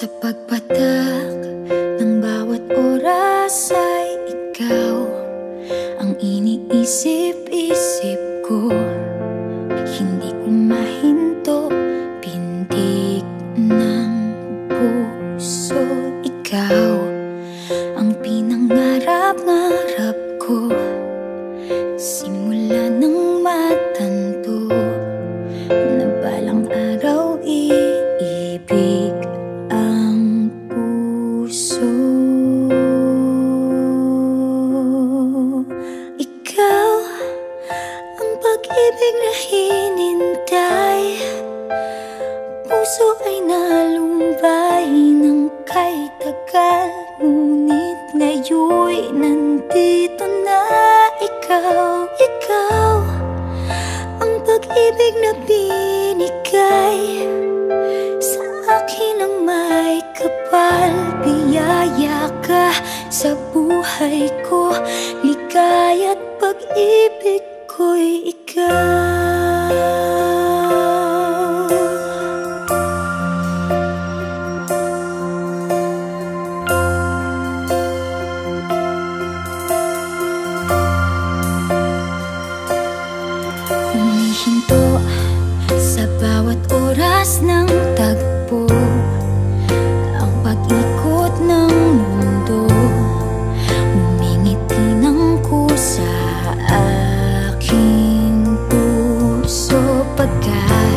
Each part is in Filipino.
Sa pagpatak ng bawat oras ay ikaw Ang iniisip-isip ko. pag-ibig na hinintay Puso ay nalumbay ng kay tagal. Ngunit ngayon nandito na ikaw Ikaw ang pag-ibig na binigay. Sa akin ang may kapal Biyaya ka sa buhay ko. Ligaya't pag-ibig ako'y ikaw. Humihinto sa bawat oras ng tagpo. 不该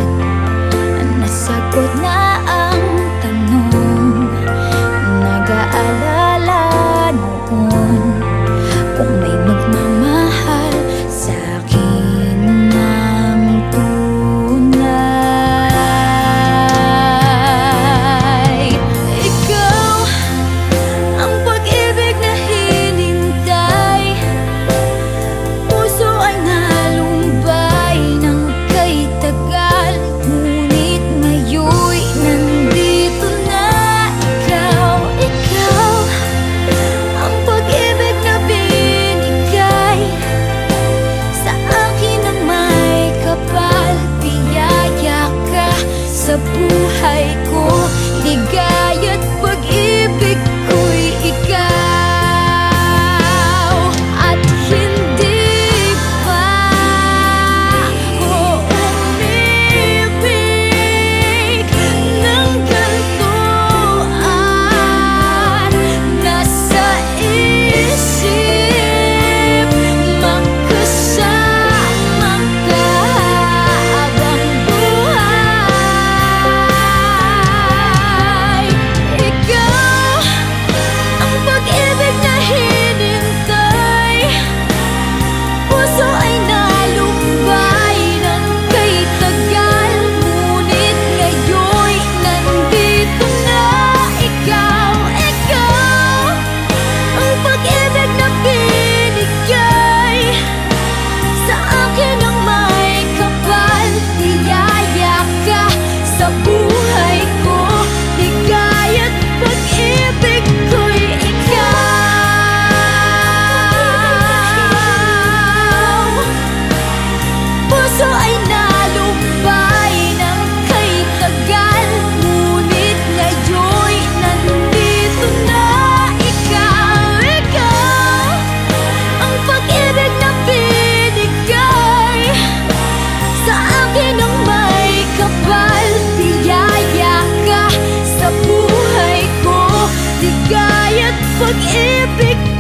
epic.